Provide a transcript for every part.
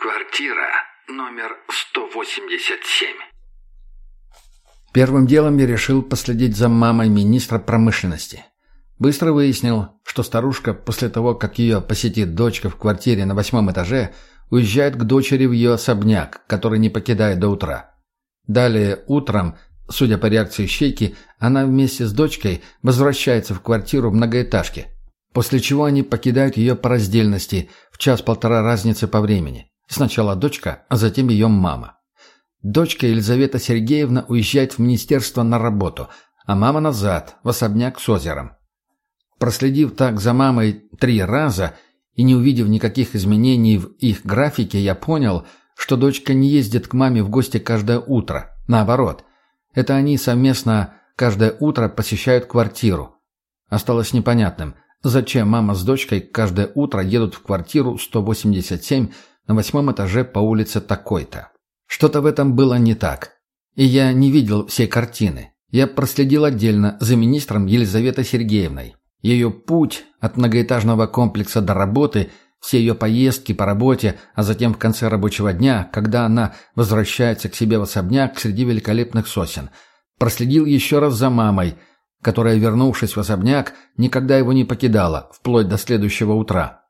Квартира номер 187. Первым делом я решил последить за мамой министра промышленности. Быстро выяснил, что старушка после того, как ее посетит дочка в квартире на восьмом этаже, уезжает к дочери в ее особняк, который не покидает до утра. Далее утром, судя по реакции Щейки, она вместе с дочкой возвращается в квартиру в многоэтажке, после чего они покидают ее по раздельности в час-полтора разницы по времени. Сначала дочка, а затем ее мама. Дочка Елизавета Сергеевна уезжает в министерство на работу, а мама назад, в особняк с озером. Проследив так за мамой три раза и не увидев никаких изменений в их графике, я понял, что дочка не ездит к маме в гости каждое утро. Наоборот, это они совместно каждое утро посещают квартиру. Осталось непонятным, зачем мама с дочкой каждое утро едут в квартиру 187 на восьмом этаже по улице такой-то. Что-то в этом было не так. И я не видел всей картины. Я проследил отдельно за министром Елизаветой Сергеевной. Ее путь от многоэтажного комплекса до работы, все ее поездки по работе, а затем в конце рабочего дня, когда она возвращается к себе в особняк среди великолепных сосен. Проследил еще раз за мамой, которая, вернувшись в особняк, никогда его не покидала, вплоть до следующего утра.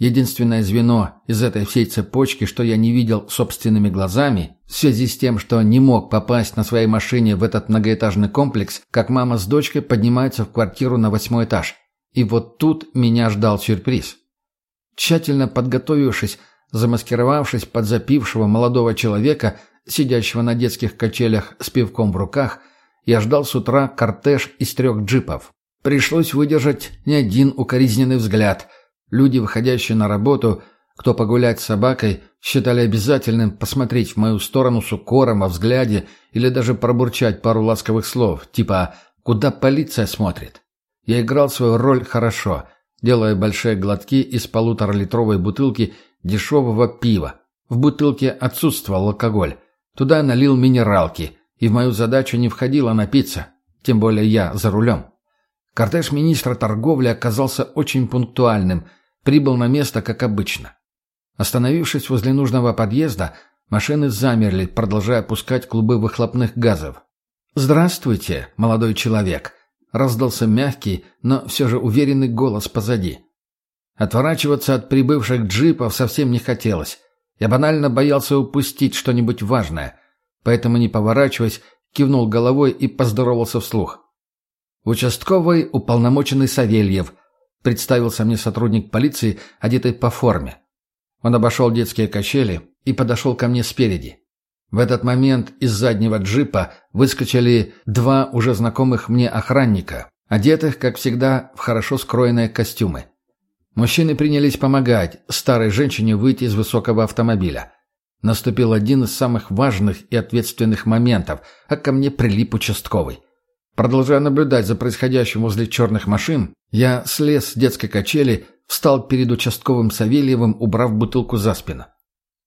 Единственное звено из этой всей цепочки, что я не видел собственными глазами, в связи с тем, что не мог попасть на своей машине в этот многоэтажный комплекс, как мама с дочкой поднимаются в квартиру на восьмой этаж. И вот тут меня ждал сюрприз. Тщательно подготовившись, замаскировавшись под запившего молодого человека, сидящего на детских качелях с пивком в руках, я ждал с утра кортеж из трех джипов. Пришлось выдержать не один укоризненный взгляд – Люди, выходящие на работу, кто погулять с собакой, считали обязательным посмотреть в мою сторону с укором во взгляде или даже пробурчать пару ласковых слов, типа «Куда полиция смотрит?». Я играл свою роль хорошо, делая большие глотки из полуторалитровой бутылки дешевого пива. В бутылке отсутствовал алкоголь. Туда налил минералки, и в мою задачу не входило напиться, тем более я за рулем. Кортеж министра торговли оказался очень пунктуальным – Прибыл на место, как обычно. Остановившись возле нужного подъезда, машины замерли, продолжая пускать клубы выхлопных газов. «Здравствуйте, молодой человек!» — раздался мягкий, но все же уверенный голос позади. Отворачиваться от прибывших джипов совсем не хотелось. Я банально боялся упустить что-нибудь важное, поэтому, не поворачиваясь, кивнул головой и поздоровался вслух. Участковый уполномоченный Савельев, Представился мне сотрудник полиции, одетый по форме. Он обошел детские качели и подошел ко мне спереди. В этот момент из заднего джипа выскочили два уже знакомых мне охранника, одетых, как всегда, в хорошо скроенные костюмы. Мужчины принялись помогать старой женщине выйти из высокого автомобиля. Наступил один из самых важных и ответственных моментов, а ко мне прилип участковый. Продолжая наблюдать за происходящим возле черных машин, я слез с детской качели, встал перед участковым Савельевым, убрав бутылку за спину.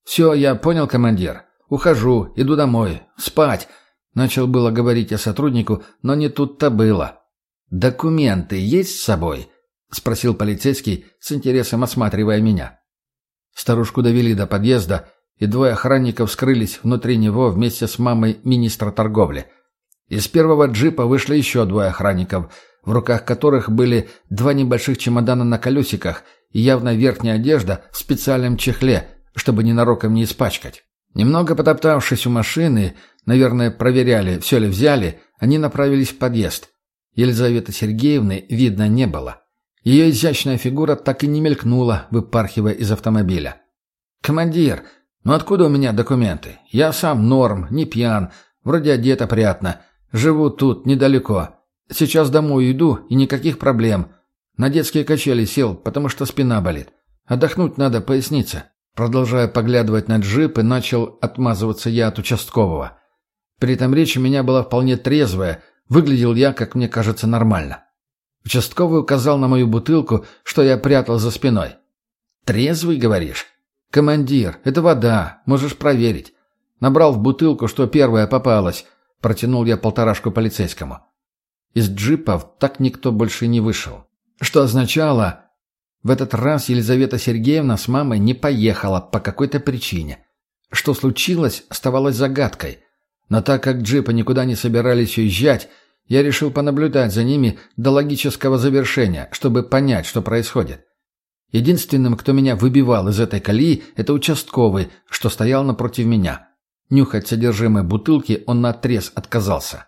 «Все, я понял, командир. Ухожу, иду домой. Спать!» Начал было говорить я сотруднику, но не тут-то было. «Документы есть с собой?» — спросил полицейский, с интересом осматривая меня. Старушку довели до подъезда, и двое охранников скрылись внутри него вместе с мамой министра торговли — из первого джипа вышли еще двое охранников, в руках которых были два небольших чемодана на колесиках и явно верхняя одежда в специальном чехле, чтобы ненароком не испачкать. Немного потоптавшись у машины, наверное, проверяли, все ли взяли, они направились в подъезд. Елизаветы Сергеевны видно не было. Ее изящная фигура так и не мелькнула, выпархивая из автомобиля. «Командир, ну откуда у меня документы? Я сам норм, не пьян, вроде одет опрятно. Живу тут, недалеко. Сейчас домой иду, и никаких проблем. На детские качели сел, потому что спина болит. Отдохнуть надо, поясниться. Продолжая поглядывать на джип, и начал отмазываться я от участкового. При этом речь у меня была вполне трезвая, выглядел я, как мне кажется, нормально. Участковый указал на мою бутылку, что я прятал за спиной. «Трезвый, говоришь?» «Командир, это вода, можешь проверить. Набрал в бутылку, что первая попалась. Протянул я полторашку полицейскому. Из джипов так никто больше не вышел. Что означало... В этот раз Елизавета Сергеевна с мамой не поехала по какой-то причине. Что случилось, оставалось загадкой. Но так как джипы никуда не собирались уезжать, я решил понаблюдать за ними до логического завершения, чтобы понять, что происходит. Единственным, кто меня выбивал из этой колеи, это участковый, что стоял напротив меня. Нюхать содержимое бутылки он наотрез отказался.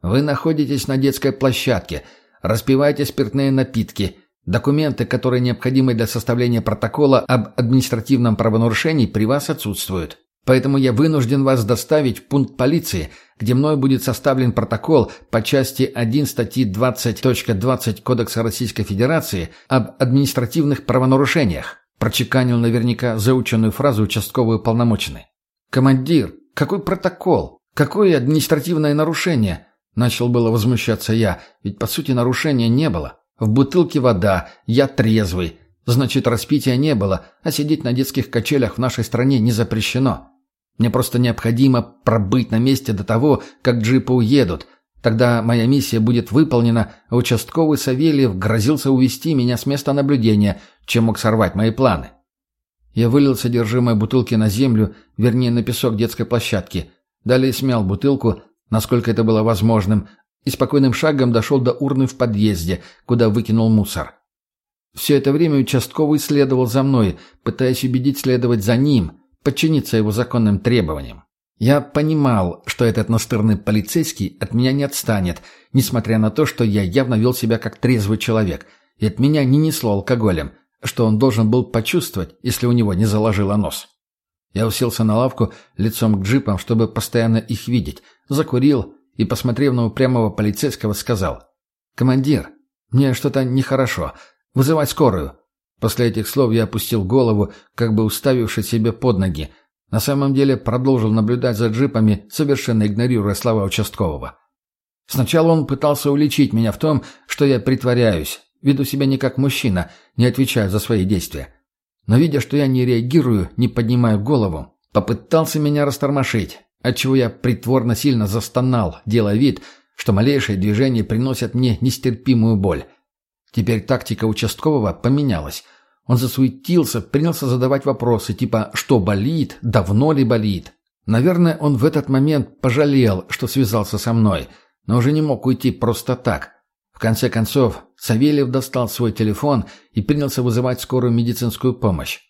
«Вы находитесь на детской площадке, распиваете спиртные напитки. Документы, которые необходимы для составления протокола об административном правонарушении, при вас отсутствуют. Поэтому я вынужден вас доставить в пункт полиции, где мной будет составлен протокол по части 1 статьи 20.20 Кодекса Российской Федерации об административных правонарушениях. Прочеканил наверняка заученную фразу участковый уполномоченный. «Командир, какой протокол? Какое административное нарушение?» Начал было возмущаться я, ведь по сути нарушения не было. В бутылке вода, я трезвый. Значит, распития не было, а сидеть на детских качелях в нашей стране не запрещено. Мне просто необходимо пробыть на месте до того, как джипы уедут. Тогда моя миссия будет выполнена, а участковый Савельев грозился увести меня с места наблюдения, чем мог сорвать мои планы. Я вылил содержимое бутылки на землю, вернее, на песок детской площадки. Далее смял бутылку, насколько это было возможным, и спокойным шагом дошел до урны в подъезде, куда выкинул мусор. Все это время участковый следовал за мной, пытаясь убедить следовать за ним, подчиниться его законным требованиям. Я понимал, что этот настырный полицейский от меня не отстанет, несмотря на то, что я явно вел себя как трезвый человек, и от меня не несло алкоголем, что он должен был почувствовать, если у него не заложило нос. Я уселся на лавку лицом к джипам, чтобы постоянно их видеть, закурил и, посмотрев на упрямого полицейского, сказал «Командир, мне что-то нехорошо. Вызывать скорую». После этих слов я опустил голову, как бы уставившись себе под ноги. На самом деле продолжил наблюдать за джипами, совершенно игнорируя слова участкового. Сначала он пытался уличить меня в том, что я притворяюсь, веду себя не как мужчина, не отвечаю за свои действия. Но видя, что я не реагирую, не поднимаю голову, попытался меня растормошить, отчего я притворно сильно застонал, делая вид, что малейшие движения приносят мне нестерпимую боль. Теперь тактика участкового поменялась. Он засуетился, принялся задавать вопросы типа «что болит?», «давно ли болит?». Наверное, он в этот момент пожалел, что связался со мной, но уже не мог уйти просто так. Конце концов, Савельев достал свой телефон и принялся вызывать скорую медицинскую помощь.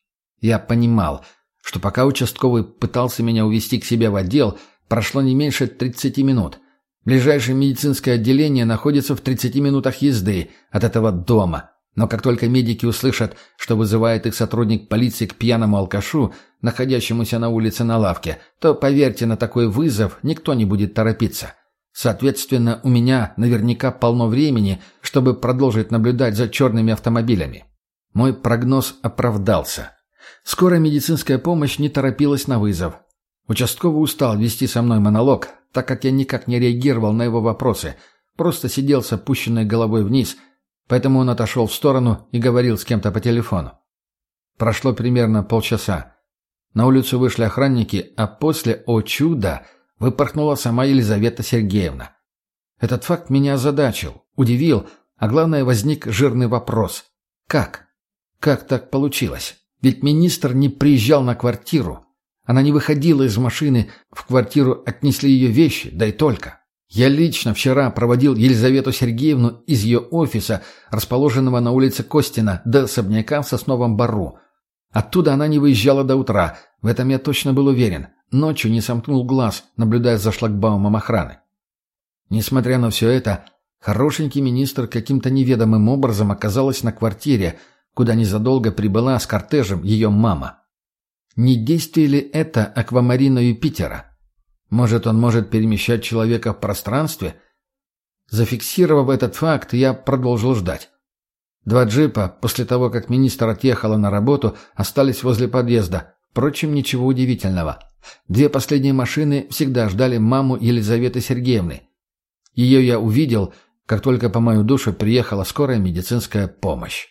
Я понимал, что пока участковый пытался меня увести к себе в отдел, прошло не меньше 30 минут. Ближайшее медицинское отделение находится в 30 минутах езды от этого дома. Но как только медики услышат, что вызывает их сотрудник полиции к пьяному алкашу, находящемуся на улице на лавке, то, поверьте, на такой вызов никто не будет торопиться. Соответственно, у меня наверняка полно времени, чтобы продолжить наблюдать за черными автомобилями. Мой прогноз оправдался. Скорая медицинская помощь не торопилась на вызов. Участковый устал вести со мной монолог, так как я никак не реагировал на его вопросы, просто сидел с опущенной головой вниз, поэтому он отошел в сторону и говорил с кем-то по телефону. Прошло примерно полчаса. На улицу вышли охранники, а после, о чудо, выпорхнула сама Елизавета Сергеевна. Этот факт меня озадачил, удивил, а главное возник жирный вопрос. Как? Как так получилось? Ведь министр не приезжал на квартиру. Она не выходила из машины, в квартиру отнесли ее вещи, да и только. Я лично вчера проводил Елизавету Сергеевну из ее офиса, расположенного на улице Костина, до особняка в Сосновом Бару. Оттуда она не выезжала до утра, в этом я точно был уверен. Ночью не сомкнул глаз, наблюдая за шлагбаумом охраны. Несмотря на все это, хорошенький министр каким-то неведомым образом оказалась на квартире, куда незадолго прибыла с кортежем ее мама. Не действие ли это аквамарина Юпитера? Может, он может перемещать человека в пространстве? Зафиксировав этот факт, я продолжил ждать. Два джипа, после того, как министр отъехала на работу, остались возле подъезда. Впрочем, ничего удивительного. Две последние машины всегда ждали маму Елизаветы Сергеевны. Ее я увидел, как только по мою душу приехала скорая медицинская помощь.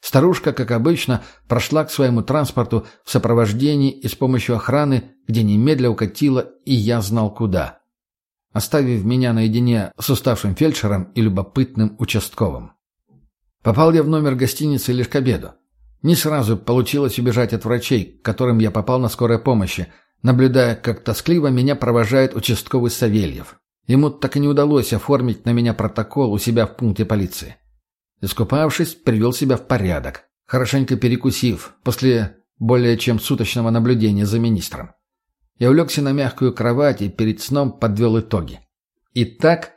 Старушка, как обычно, прошла к своему транспорту в сопровождении и с помощью охраны, где немедля укатила, и я знал куда. Оставив меня наедине с уставшим фельдшером и любопытным участковым. Попал я в номер гостиницы лишь к обеду. Не сразу получилось убежать от врачей, к которым я попал на скорой помощи, наблюдая, как тоскливо меня провожает участковый Савельев. Ему так и не удалось оформить на меня протокол у себя в пункте полиции. Искупавшись, привел себя в порядок, хорошенько перекусив после более чем суточного наблюдения за министром. Я улегся на мягкую кровать и перед сном подвел итоги. Итак,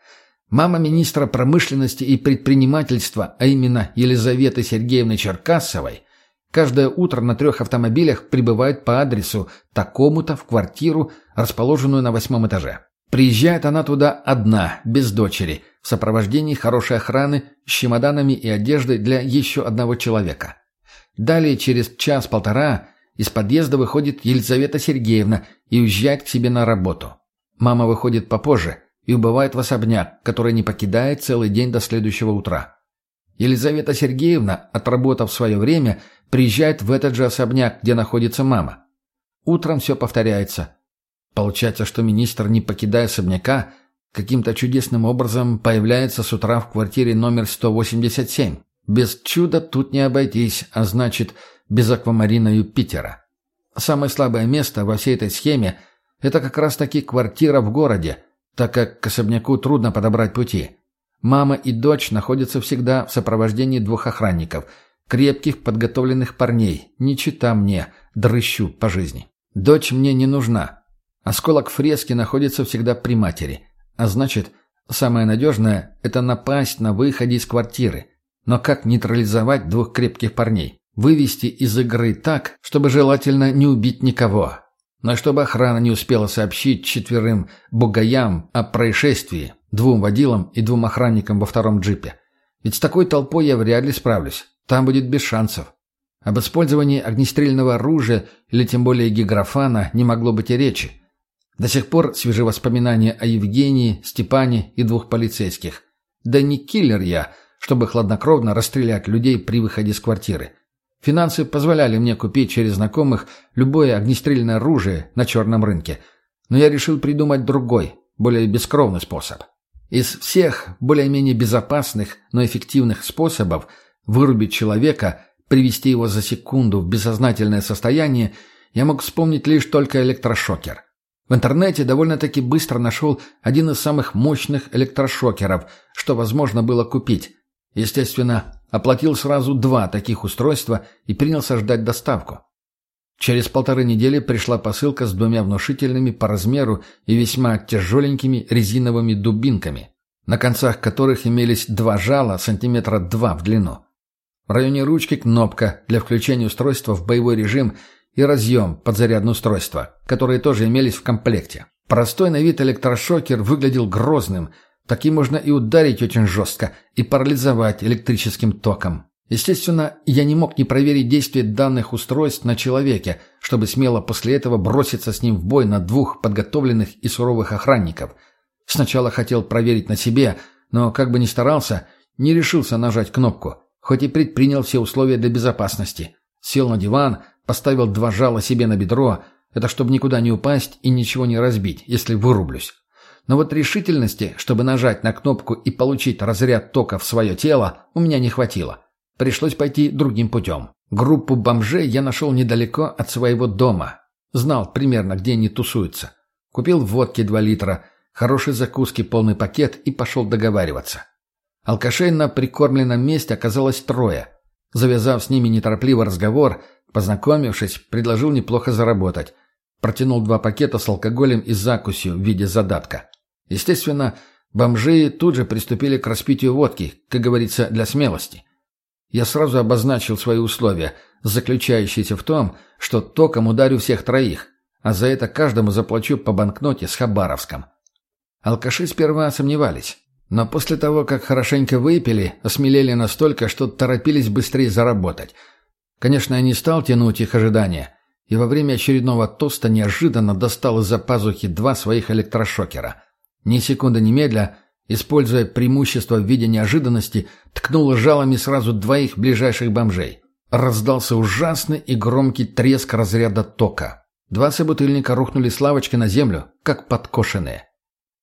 мама министра промышленности и предпринимательства, а именно Елизаветы Сергеевны Черкасовой, каждое утро на трех автомобилях прибывает по адресу такому-то в квартиру, расположенную на восьмом этаже. Приезжает она туда одна, без дочери, в сопровождении хорошей охраны, с чемоданами и одеждой для еще одного человека. Далее, через час-полтора, из подъезда выходит Елизавета Сергеевна и уезжает к себе на работу. Мама выходит попозже и убывает в особняк, который не покидает целый день до следующего утра. Елизавета Сергеевна, отработав свое время, приезжает в этот же особняк, где находится мама. Утром все повторяется. Получается, что министр, не покидая особняка, каким-то чудесным образом появляется с утра в квартире номер 187. Без чуда тут не обойтись, а значит, без аквамарина Юпитера. Самое слабое место во всей этой схеме – это как раз-таки квартира в городе, так как к особняку трудно подобрать пути. Мама и дочь находятся всегда в сопровождении двух охранников, крепких, подготовленных парней, не чита мне, дрыщу по жизни. Дочь мне не нужна, Осколок фрески находится всегда при матери. А значит, самое надежное – это напасть на выходе из квартиры. Но как нейтрализовать двух крепких парней? Вывести из игры так, чтобы желательно не убить никого. Но чтобы охрана не успела сообщить четверым бугаям о происшествии, двум водилам и двум охранникам во втором джипе. Ведь с такой толпой я вряд ли справлюсь. Там будет без шансов. Об использовании огнестрельного оружия или тем более гиграфана не могло быть и речи. До сих пор свежи воспоминания о Евгении, Степане и двух полицейских. Да не киллер я, чтобы хладнокровно расстрелять людей при выходе из квартиры. Финансы позволяли мне купить через знакомых любое огнестрельное оружие на черном рынке. Но я решил придумать другой, более бескровный способ. Из всех более-менее безопасных, но эффективных способов вырубить человека, привести его за секунду в бессознательное состояние, я мог вспомнить лишь только электрошокер. В интернете довольно-таки быстро нашел один из самых мощных электрошокеров, что возможно было купить. Естественно, оплатил сразу два таких устройства и принялся ждать доставку. Через полторы недели пришла посылка с двумя внушительными по размеру и весьма тяжеленькими резиновыми дубинками, на концах которых имелись два жала сантиметра два в длину. В районе ручки кнопка для включения устройства в боевой режим – и разъем под зарядное устройство, которые тоже имелись в комплекте. Простой на вид электрошокер выглядел грозным. Таким можно и ударить очень жестко, и парализовать электрическим током. Естественно, я не мог не проверить действие данных устройств на человеке, чтобы смело после этого броситься с ним в бой на двух подготовленных и суровых охранников. Сначала хотел проверить на себе, но как бы ни старался, не решился нажать кнопку, хоть и предпринял все условия для безопасности. Сел на диван, Поставил два жала себе на бедро, это чтобы никуда не упасть и ничего не разбить, если вырублюсь. Но вот решительности, чтобы нажать на кнопку и получить разряд тока в свое тело, у меня не хватило. Пришлось пойти другим путем. Группу бомжей я нашел недалеко от своего дома. Знал примерно, где они тусуются. Купил водки 2 литра, хорошей закуски полный пакет и пошел договариваться. Алкашей на прикормленном месте оказалось трое. Завязав с ними неторопливый разговор, Познакомившись, предложил неплохо заработать. Протянул два пакета с алкоголем и закусью в виде задатка. Естественно, бомжи тут же приступили к распитию водки, как говорится, для смелости. Я сразу обозначил свои условия, заключающиеся в том, что током ударю всех троих, а за это каждому заплачу по банкноте с Хабаровском. Алкаши сперва сомневались, но после того, как хорошенько выпили, осмелели настолько, что торопились быстрее заработать – Конечно, я не стал тянуть их ожидания, и во время очередного тоста неожиданно достал из-за пазухи два своих электрошокера. Ни секунды немедля, используя преимущество в виде неожиданности, ткнул жалами сразу двоих ближайших бомжей. Раздался ужасный и громкий треск разряда тока. Два собутыльника рухнули с лавочки на землю, как подкошенные.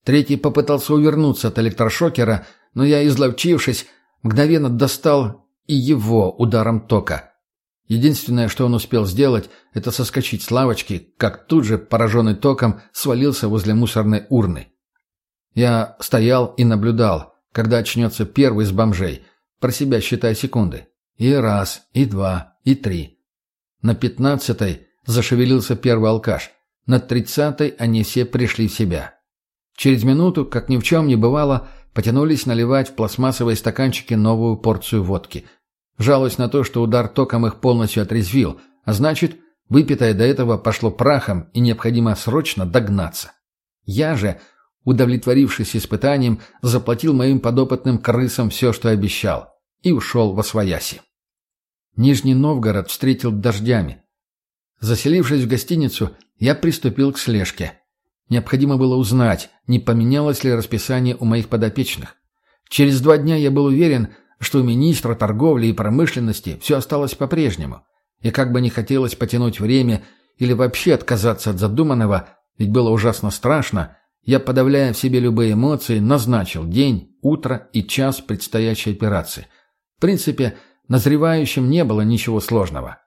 Третий попытался увернуться от электрошокера, но я, изловчившись, мгновенно достал и его ударом тока. Единственное, что он успел сделать, это соскочить с лавочки, как тут же, пораженный током, свалился возле мусорной урны. Я стоял и наблюдал, когда очнется первый из бомжей, про себя считая секунды. И раз, и два, и три. На пятнадцатой зашевелился первый алкаш. На тридцатой они все пришли в себя. Через минуту, как ни в чем не бывало, потянулись наливать в пластмассовые стаканчики новую порцию водки. Жалуясь на то, что удар током их полностью отрезвил, а значит, выпитое до этого пошло прахом и необходимо срочно догнаться. Я же, удовлетворившись испытанием, заплатил моим подопытным крысам все, что обещал, и ушел во свояси. Нижний Новгород встретил дождями. Заселившись в гостиницу, я приступил к слежке. Необходимо было узнать, не поменялось ли расписание у моих подопечных. Через два дня я был уверен, что у министра торговли и промышленности все осталось по-прежнему. И как бы не хотелось потянуть время или вообще отказаться от задуманного, ведь было ужасно страшно, я, подавляя в себе любые эмоции, назначил день, утро и час предстоящей операции. В принципе, назревающим не было ничего сложного.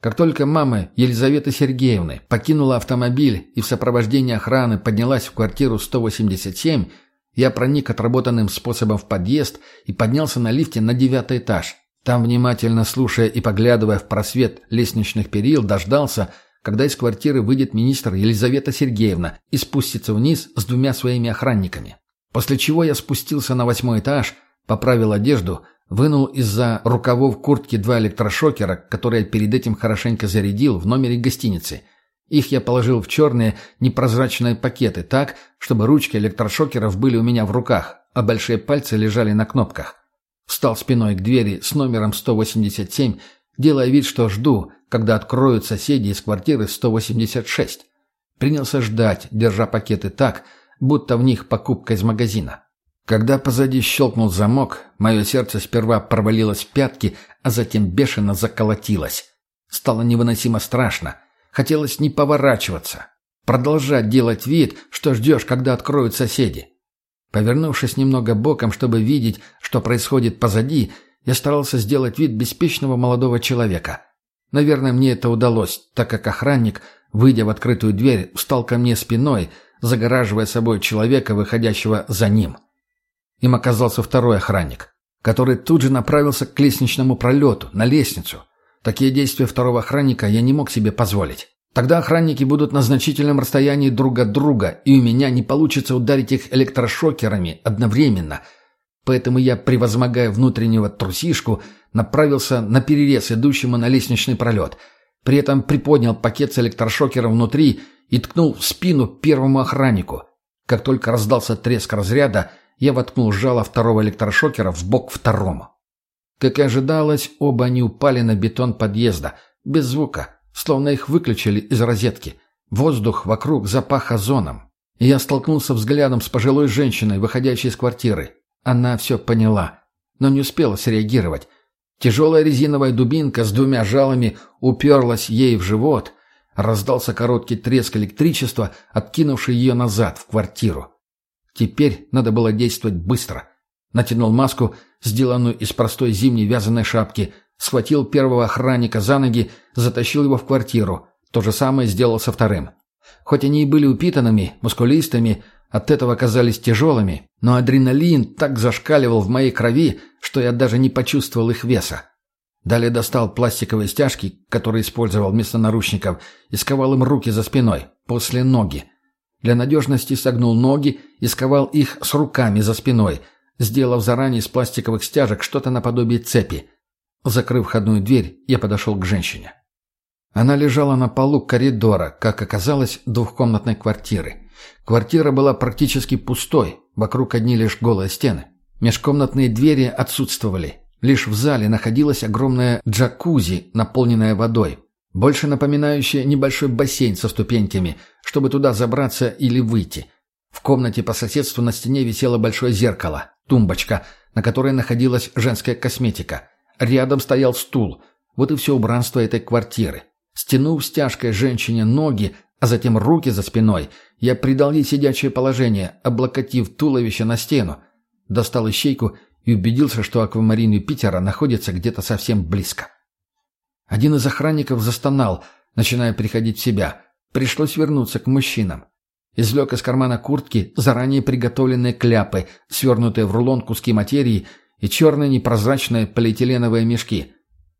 Как только мама Елизаветы Сергеевны покинула автомобиль и в сопровождении охраны поднялась в квартиру 187, я проник отработанным способом в подъезд и поднялся на лифте на девятый этаж. Там, внимательно слушая и поглядывая в просвет лестничных перил, дождался, когда из квартиры выйдет министр Елизавета Сергеевна и спустится вниз с двумя своими охранниками. После чего я спустился на восьмой этаж, поправил одежду, Вынул из-за рукавов куртки два электрошокера, которые перед этим хорошенько зарядил в номере гостиницы. Их я положил в черные непрозрачные пакеты так, чтобы ручки электрошокеров были у меня в руках, а большие пальцы лежали на кнопках. Встал спиной к двери с номером 187, делая вид, что жду, когда откроют соседи из квартиры 186. Принялся ждать, держа пакеты так, будто в них покупка из магазина. Когда позади щелкнул замок, мое сердце сперва провалилось в пятки, а затем бешено заколотилось. Стало невыносимо страшно. Хотелось не поворачиваться. Продолжать делать вид, что ждешь, когда откроют соседи. Повернувшись немного боком, чтобы видеть, что происходит позади, я старался сделать вид беспечного молодого человека. Наверное, мне это удалось, так как охранник, выйдя в открытую дверь, встал ко мне спиной, загораживая собой человека, выходящего за ним. Им оказался второй охранник, который тут же направился к лестничному пролету, на лестницу. Такие действия второго охранника я не мог себе позволить. Тогда охранники будут на значительном расстоянии друг от друга, и у меня не получится ударить их электрошокерами одновременно. Поэтому я, превозмогая внутреннего трусишку, направился на перерез идущему на лестничный пролет. При этом приподнял пакет с электрошокером внутри и ткнул в спину первому охраннику. Как только раздался треск разряда, я воткнул жало второго электрошокера в бок второму. Как и ожидалось, оба они упали на бетон подъезда, без звука, словно их выключили из розетки. Воздух вокруг запах озоном. Я столкнулся взглядом с пожилой женщиной, выходящей из квартиры. Она все поняла, но не успела среагировать. Тяжелая резиновая дубинка с двумя жалами уперлась ей в живот. Раздался короткий треск электричества, откинувший ее назад в квартиру. Теперь надо было действовать быстро. Натянул маску, сделанную из простой зимней вязаной шапки, схватил первого охранника за ноги, затащил его в квартиру. То же самое сделал со вторым. Хоть они и были упитанными, мускулистыми, от этого казались тяжелыми, но адреналин так зашкаливал в моей крови, что я даже не почувствовал их веса. Далее достал пластиковые стяжки, которые использовал вместо наручников, и сковал им руки за спиной, после ноги. Для надежности согнул ноги и сковал их с руками за спиной, сделав заранее из пластиковых стяжек что-то наподобие цепи. Закрыв входную дверь, я подошел к женщине. Она лежала на полу коридора, как оказалось, двухкомнатной квартиры. Квартира была практически пустой, вокруг одни лишь голые стены. Межкомнатные двери отсутствовали. Лишь в зале находилась огромная джакузи, наполненная водой, больше напоминающая небольшой бассейн со ступеньками, чтобы туда забраться или выйти. В комнате по соседству на стене висело большое зеркало, тумбочка, на которой находилась женская косметика. Рядом стоял стул. Вот и все убранство этой квартиры. Стянув стяжкой женщине ноги, а затем руки за спиной, я придал ей сидячее положение, облокотив туловище на стену. Достал ищейку и убедился, что аквамарин Юпитера находится где-то совсем близко. Один из охранников застонал, начиная приходить в себя. Пришлось вернуться к мужчинам. Извлек из кармана куртки заранее приготовленные кляпы, свернутые в рулон куски материи и черные непрозрачные полиэтиленовые мешки.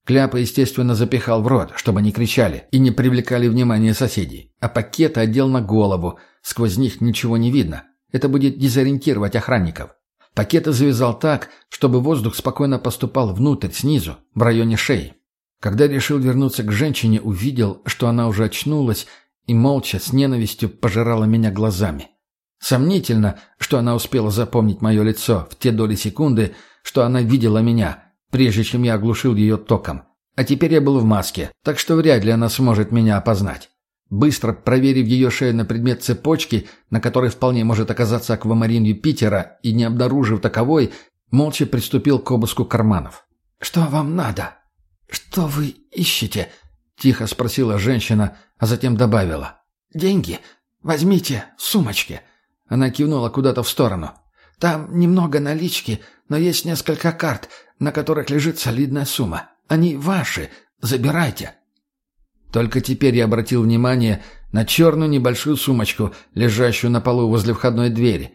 Кляпы, естественно, запихал в рот, чтобы не кричали и не привлекали внимания соседей. А пакеты одел на голову, сквозь них ничего не видно. Это будет дезориентировать охранников. Пакеты завязал так, чтобы воздух спокойно поступал внутрь, снизу, в районе шеи. Когда решил вернуться к женщине, увидел, что она уже очнулась и молча, с ненавистью пожирала меня глазами. Сомнительно, что она успела запомнить мое лицо в те доли секунды, что она видела меня, прежде чем я оглушил ее током. А теперь я был в маске, так что вряд ли она сможет меня опознать. Быстро проверив ее шею на предмет цепочки, на которой вполне может оказаться аквамарин Юпитера, и не обнаружив таковой, молча приступил к обыску карманов. «Что вам надо? Что вы ищете?» — тихо спросила женщина, а затем добавила. «Деньги? Возьмите, сумочки». Она кивнула куда-то в сторону. «Там немного налички, но есть несколько карт, на которых лежит солидная сумма. Они ваши. Забирайте». Только теперь я обратил внимание на черную небольшую сумочку, лежащую на полу возле входной двери.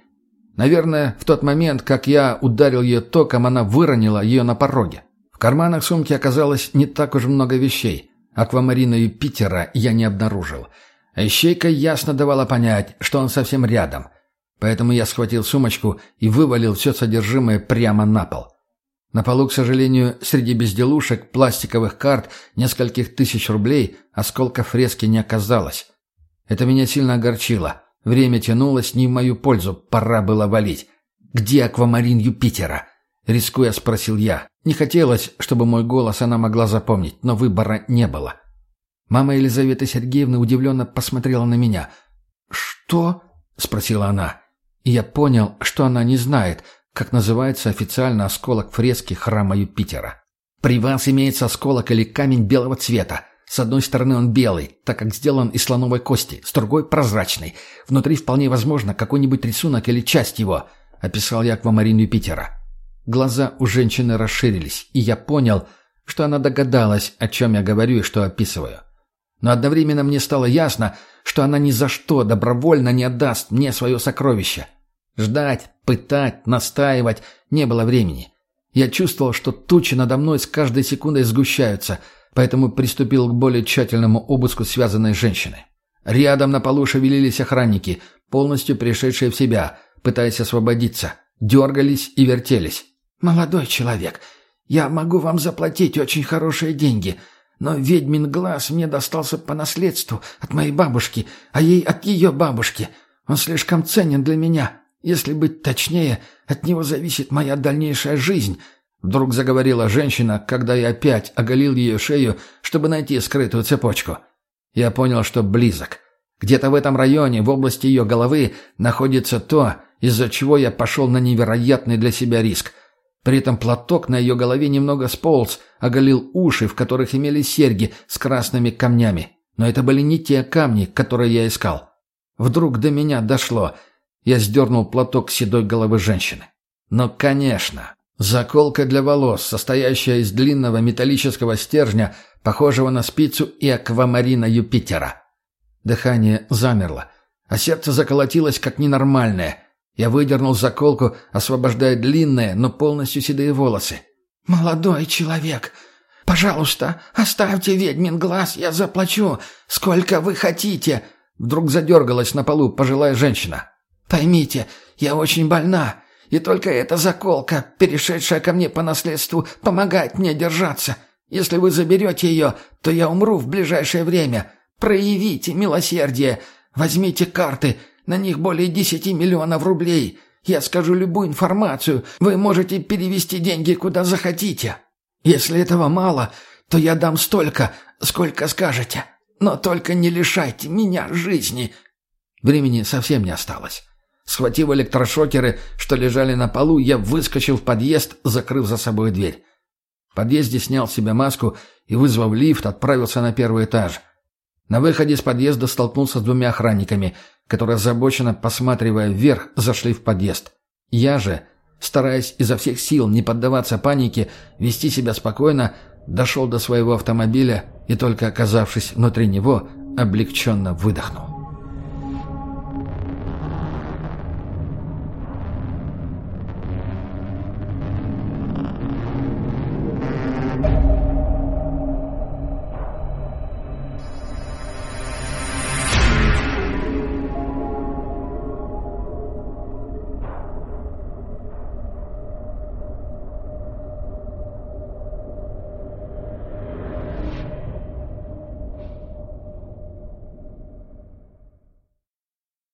Наверное, в тот момент, как я ударил ее током, она выронила ее на пороге. В карманах сумки оказалось не так уж много вещей. Аквамарина Юпитера я не обнаружил. А ищейка ясно давала понять, что он совсем рядом. Поэтому я схватил сумочку и вывалил все содержимое прямо на пол. На полу, к сожалению, среди безделушек, пластиковых карт, нескольких тысяч рублей, осколков фрески не оказалось. Это меня сильно огорчило. Время тянулось не в мою пользу, пора было валить. «Где аквамарин Юпитера?» Рискуя, спросил я. Не хотелось, чтобы мой голос она могла запомнить, но выбора не было. Мама Елизаветы Сергеевны удивленно посмотрела на меня. «Что?» — спросила она. И я понял, что она не знает, как называется официально осколок фрески храма Юпитера. При вас имеется осколок или камень белого цвета. С одной стороны он белый, так как сделан из слоновой кости, с другой – прозрачный. Внутри вполне возможно какой-нибудь рисунок или часть его, описал я аквамарин Юпитера. Глаза у женщины расширились, и я понял, что она догадалась, о чем я говорю и что описываю. Но одновременно мне стало ясно, что она ни за что добровольно не отдаст мне свое сокровище – Ждать, пытать, настаивать не было времени. Я чувствовал, что тучи надо мной с каждой секундой сгущаются, поэтому приступил к более тщательному обыску связанной женщины. Рядом на полу шевелились охранники, полностью пришедшие в себя, пытаясь освободиться. Дергались и вертелись. «Молодой человек, я могу вам заплатить очень хорошие деньги», но ведьмин глаз мне достался по наследству от моей бабушки, а ей от ее бабушки. Он слишком ценен для меня. Если быть точнее, от него зависит моя дальнейшая жизнь», — вдруг заговорила женщина, когда я опять оголил ее шею, чтобы найти скрытую цепочку. Я понял, что близок. Где-то в этом районе, в области ее головы, находится то, из-за чего я пошел на невероятный для себя риск. При этом платок на ее голове немного сполз, оголил уши, в которых имели серьги с красными камнями. Но это были не те камни, которые я искал. Вдруг до меня дошло — я сдернул платок седой головы женщины. Но, конечно, заколка для волос, состоящая из длинного металлического стержня, похожего на спицу и аквамарина Юпитера. Дыхание замерло, а сердце заколотилось как ненормальное. Я выдернул заколку, освобождая длинные, но полностью седые волосы. «Молодой человек, пожалуйста, оставьте ведьмин глаз, я заплачу, сколько вы хотите!» Вдруг задергалась на полу пожилая женщина. Поймите, я очень больна, и только эта заколка, перешедшая ко мне по наследству, помогает мне держаться. Если вы заберете ее, то я умру в ближайшее время. Проявите милосердие. Возьмите карты, на них более десяти миллионов рублей. Я скажу любую информацию. Вы можете перевести деньги куда захотите. Если этого мало, то я дам столько, сколько скажете. Но только не лишайте меня жизни. Времени совсем не осталось. Схватив электрошокеры, что лежали на полу, я выскочил в подъезд, закрыв за собой дверь. В подъезде снял себе маску и, вызвав лифт, отправился на первый этаж. На выходе из подъезда столкнулся с двумя охранниками, которые, озабоченно посматривая вверх, зашли в подъезд. Я же, Стараясь изо всех сил не поддаваться панике, вести себя спокойно, дошел до своего автомобиля и, только оказавшись внутри него, облегченно выдохнул.